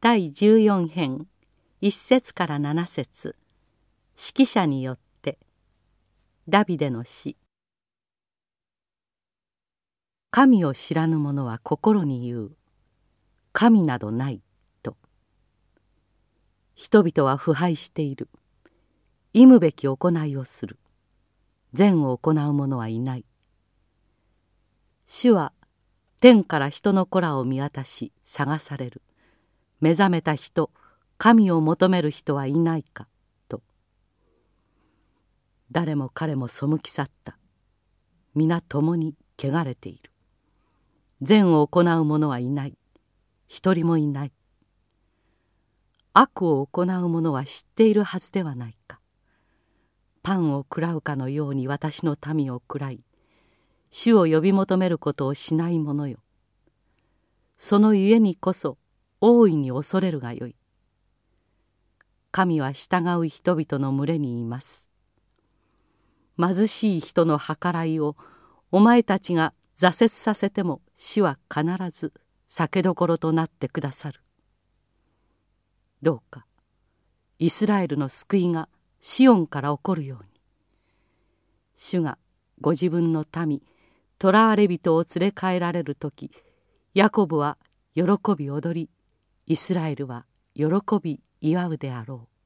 第14編1節から7節。指揮者によって。ダビデの詩神を知らぬ者は心に言う。神などないと。人々は腐敗している。忌むべき行いをする。善を行う者はいない。主は天から人の子らを見渡し探される。目覚めた人神を求める人はいないかと。誰も彼も背き去った。皆共に汚れている。善を行う者はいない。一人もいない。悪を行う者は知っているはずではないか。パンを食らうかのように私の民を食らい主を呼び求めることをしない者よ。そのゆえにこそ大いに恐れるがよい。神は従う人々の群れにいます。貧しい人の計らいをお前たちが挫折させても死は必ず酒どころとなってくださる。どうかイスラエルの救いがシオンから起こるように。主がご自分の民囚われ人を連れ帰られる時ヤコブは喜び踊りイスラエルは喜び祝うであろう。